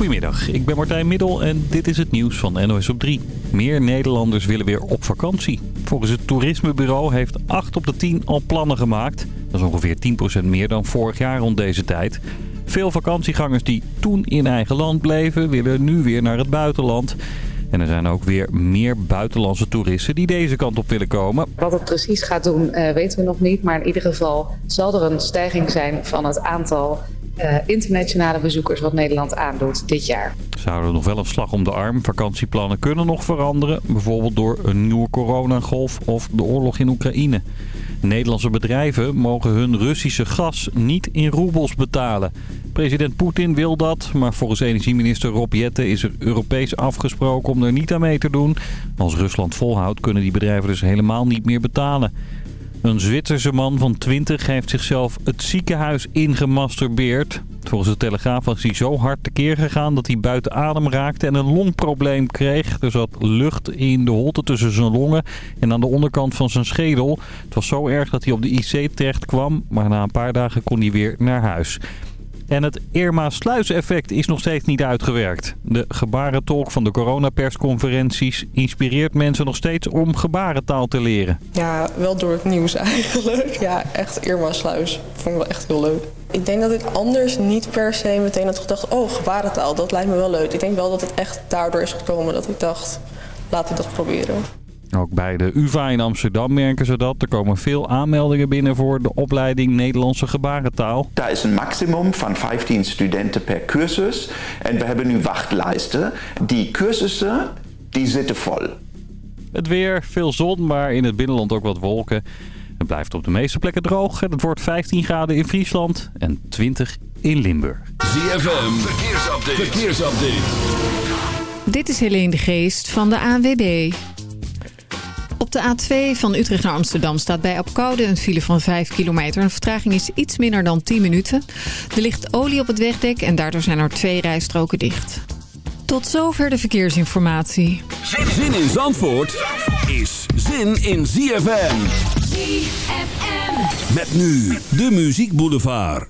Goedemiddag, ik ben Martijn Middel en dit is het nieuws van NOS op 3. Meer Nederlanders willen weer op vakantie. Volgens het toerismebureau heeft 8 op de 10 al plannen gemaakt. Dat is ongeveer 10% meer dan vorig jaar rond deze tijd. Veel vakantiegangers die toen in eigen land bleven, willen nu weer naar het buitenland. En er zijn ook weer meer buitenlandse toeristen die deze kant op willen komen. Wat het precies gaat doen uh, weten we nog niet. Maar in ieder geval zal er een stijging zijn van het aantal uh, internationale bezoekers wat Nederland aandoet dit jaar. Ze houden nog wel een slag om de arm. Vakantieplannen kunnen nog veranderen. Bijvoorbeeld door een nieuwe coronagolf of de oorlog in Oekraïne. Nederlandse bedrijven mogen hun Russische gas niet in roebels betalen. President Poetin wil dat, maar volgens energieminister Rob Jette is er Europees afgesproken om er niet aan mee te doen. Als Rusland volhoudt kunnen die bedrijven dus helemaal niet meer betalen. Een Zwitserse man van 20 heeft zichzelf het ziekenhuis ingemasturbeerd. Volgens de Telegraaf was hij zo hard tekeer gegaan dat hij buiten adem raakte en een longprobleem kreeg. Er zat lucht in de holte tussen zijn longen en aan de onderkant van zijn schedel. Het was zo erg dat hij op de IC terecht kwam, maar na een paar dagen kon hij weer naar huis. En het Irma-sluis-effect is nog steeds niet uitgewerkt. De gebarentolk van de coronapersconferenties inspireert mensen nog steeds om gebarentaal te leren. Ja, wel door het nieuws eigenlijk. Ja, echt Irma-sluis. Vond ik wel echt heel leuk. Ik denk dat ik anders niet per se meteen had gedacht... oh, gebarentaal, dat lijkt me wel leuk. Ik denk wel dat het echt daardoor is gekomen dat ik dacht... laten we dat proberen. Ook bij de UvA in Amsterdam merken ze dat. Er komen veel aanmeldingen binnen voor de opleiding Nederlandse gebarentaal. Daar is een maximum van 15 studenten per cursus. En we hebben nu wachtlijsten. Die cursussen die zitten vol. Het weer, veel zon, maar in het binnenland ook wat wolken. Het blijft op de meeste plekken droog. Het wordt 15 graden in Friesland en 20 in Limburg. ZFM, verkeersupdate. verkeersupdate. Dit is Helene de Geest van de ANWB. Op de A2 van Utrecht naar Amsterdam staat bij Apkoude een file van 5 kilometer. De vertraging is iets minder dan 10 minuten. Er ligt olie op het wegdek en daardoor zijn er twee rijstroken dicht. Tot zover de verkeersinformatie. Zin in Zandvoort is zin in ZFM. ZFM. Met nu de Muziek Boulevard.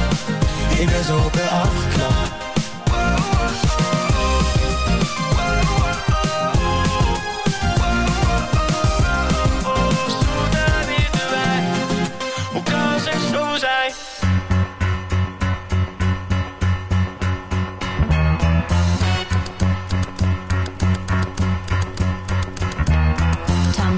Ik ben zo op haar afgeknapt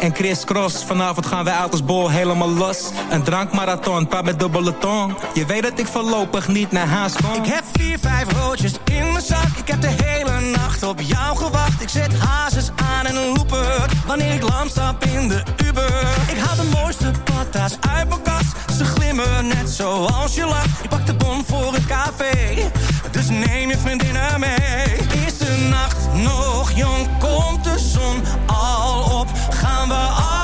En Chris Cross. Vanavond gaan wij uit als bol helemaal los. Een drankmarathon, paar met dubbele tong. Je weet dat ik voorlopig niet naar huis kom. Ik heb vier, vijf roodjes in mijn zak. Ik heb de hele nacht op jou gewacht. Ik zet hazes aan en een. Wanneer ik lam stap in de Uber. Ik haal de mooiste patas uit mijn kast. Ze glimmen net zoals je lacht. Ik pak de bon voor het café. Dus neem je vriendinnen mee. De nacht nog jong? Komt de zon al op? Gaan we allemaal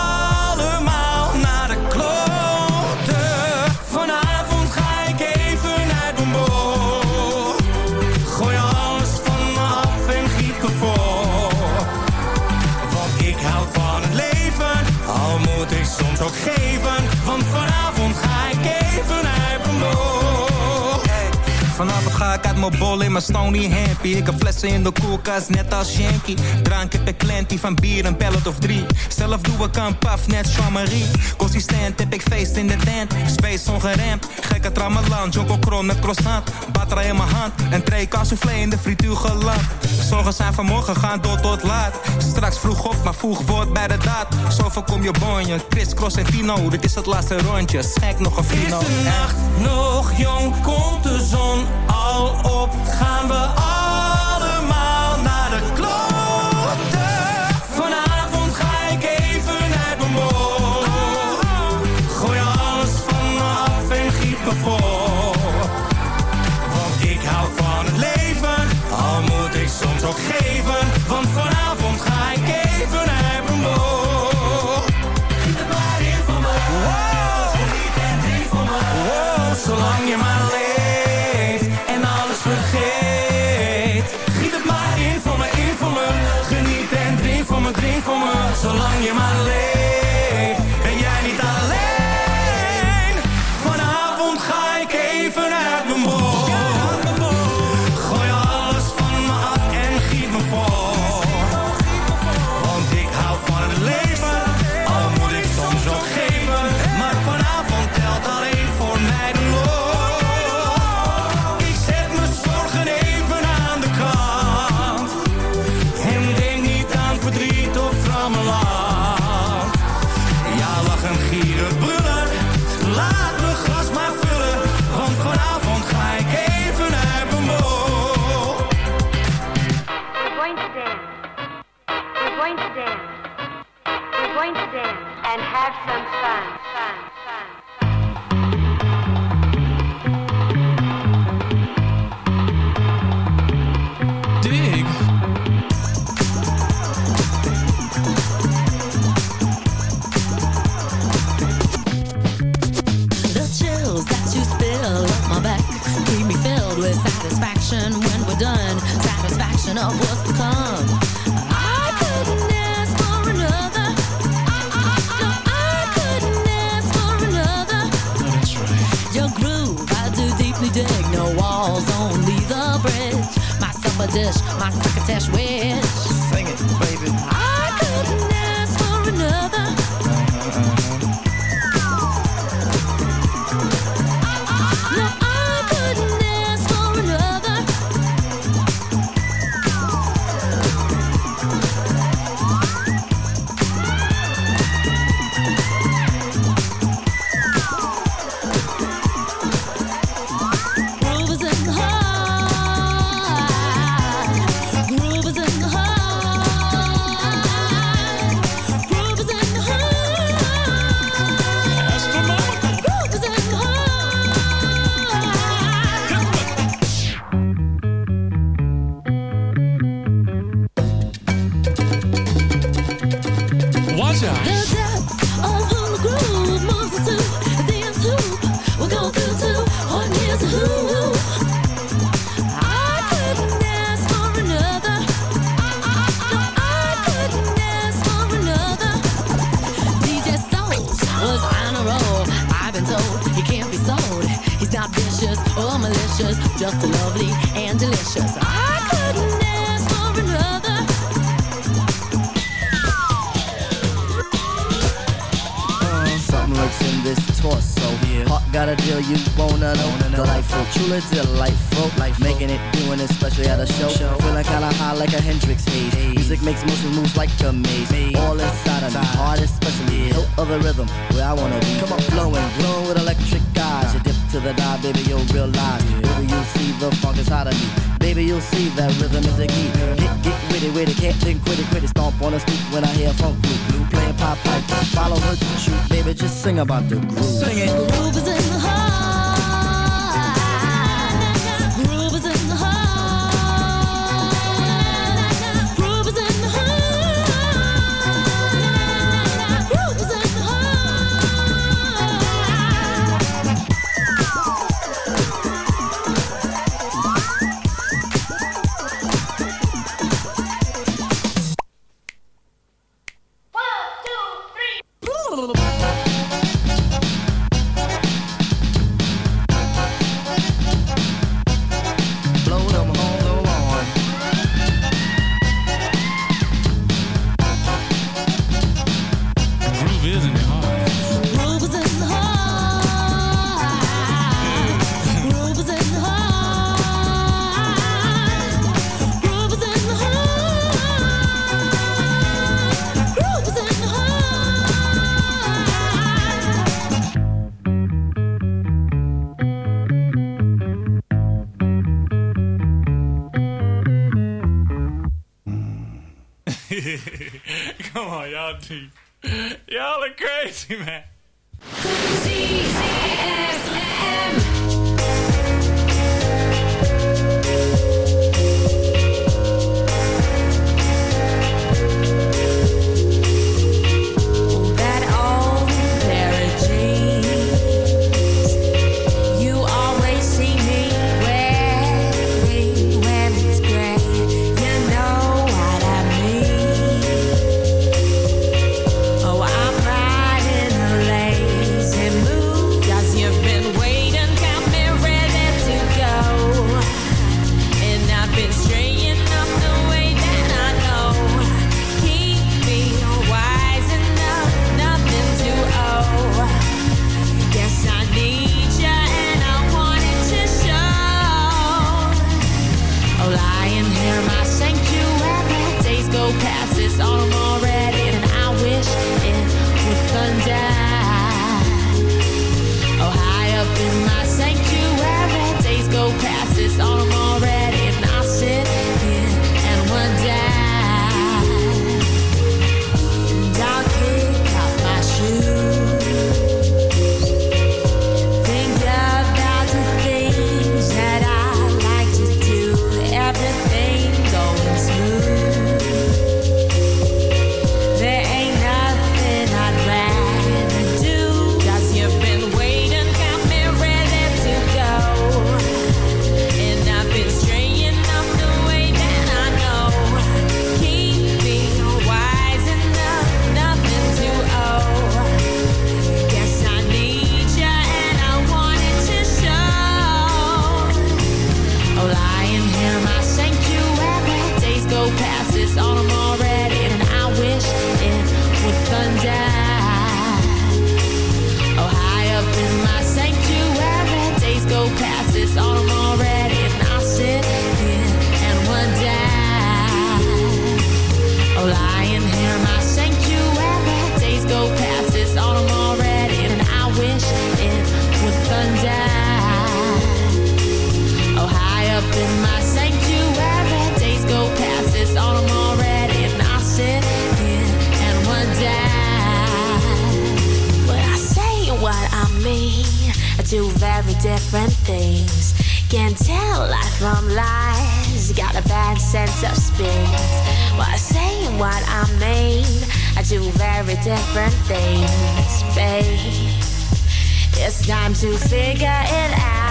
ga ik uit mijn bol in mijn stony happy. Ik heb flessen in de koelkast, net als Shanky. Drank heb ik klantie van bier, een pellet of drie. Zelf doe ik een paf, net Jean-Marie. Consistent heb ik feest in de tent. Space ongeremd, gekke trammeland. Jonko kron met croissant. Batra in mijn hand, een tray soufflé in de frituur geland. Zorgen zijn vanmorgen, gaan door tot laat. Straks vroeg op, maar vroeg wordt bij de daad. Zo voorkom je bonje, Chris, Cross en Tino. Dit is het laatste rondje, schijk nog een Is fino. de nacht nog jong? Komt de zon op? Gaan we allemaal naar de kloten? Vanavond ga ik even uit mijn bol. Gooi alles van me af en giet me vol. Want ik hou van het leven, al moet ik soms ook geven. sí what I mean? I do very different things, babe. It's time to figure it out.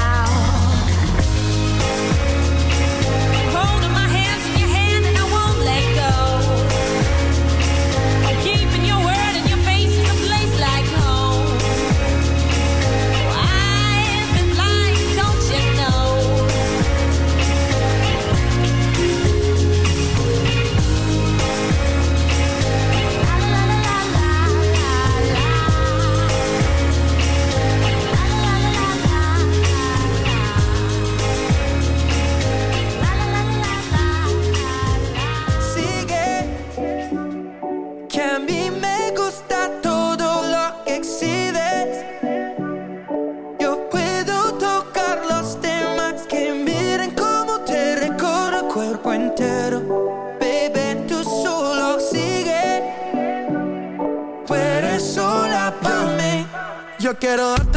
Yo quiero darte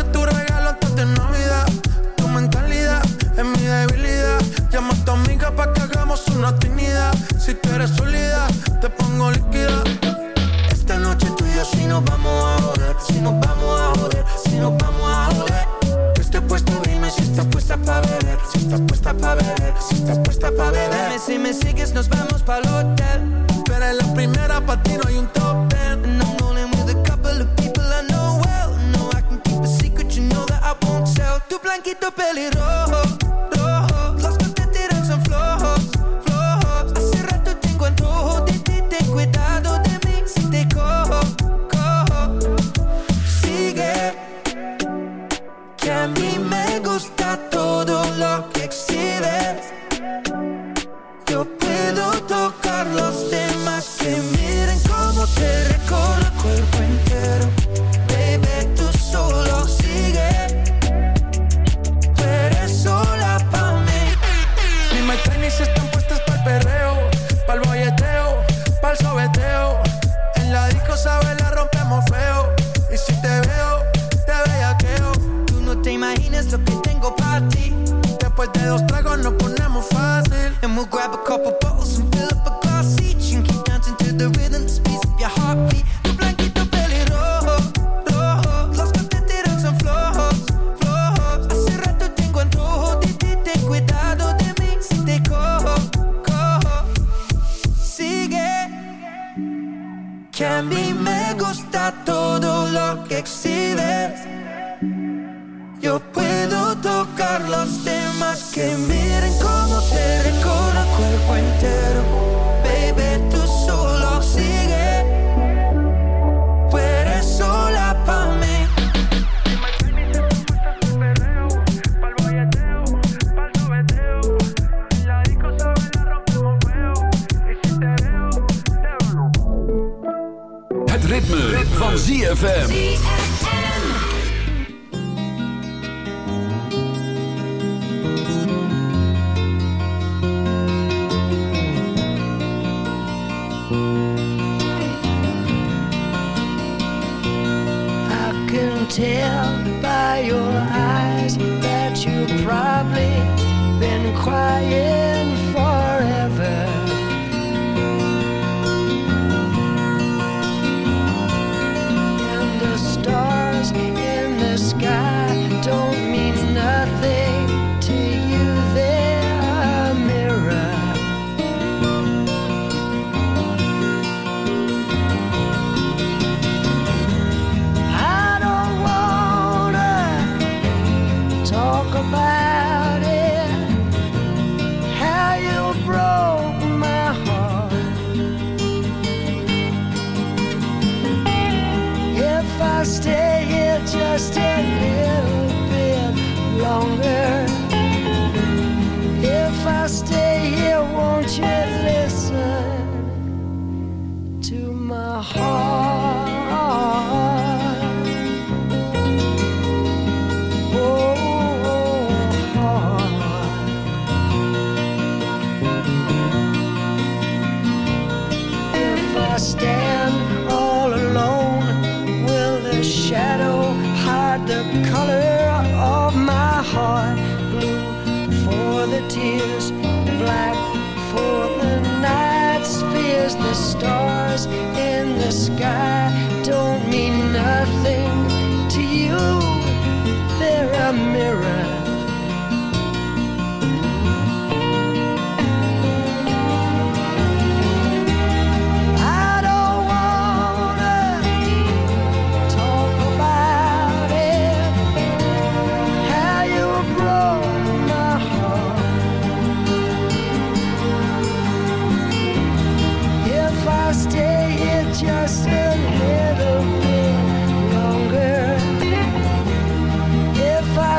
blanquito pelirrojo, de dos tragos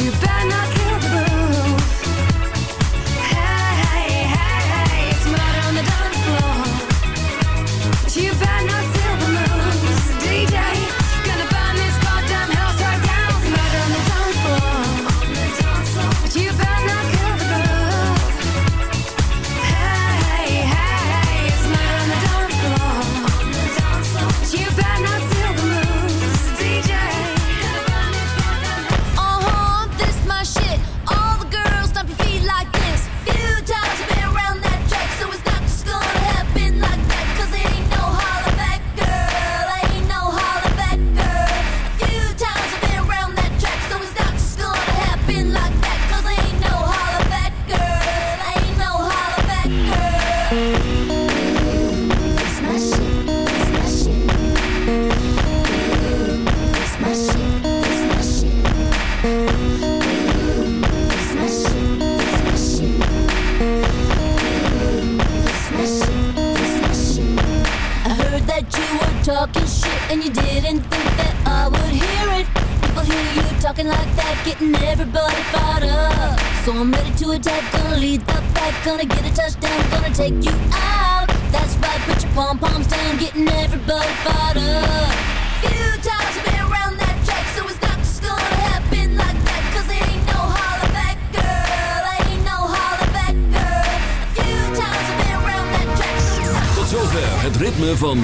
you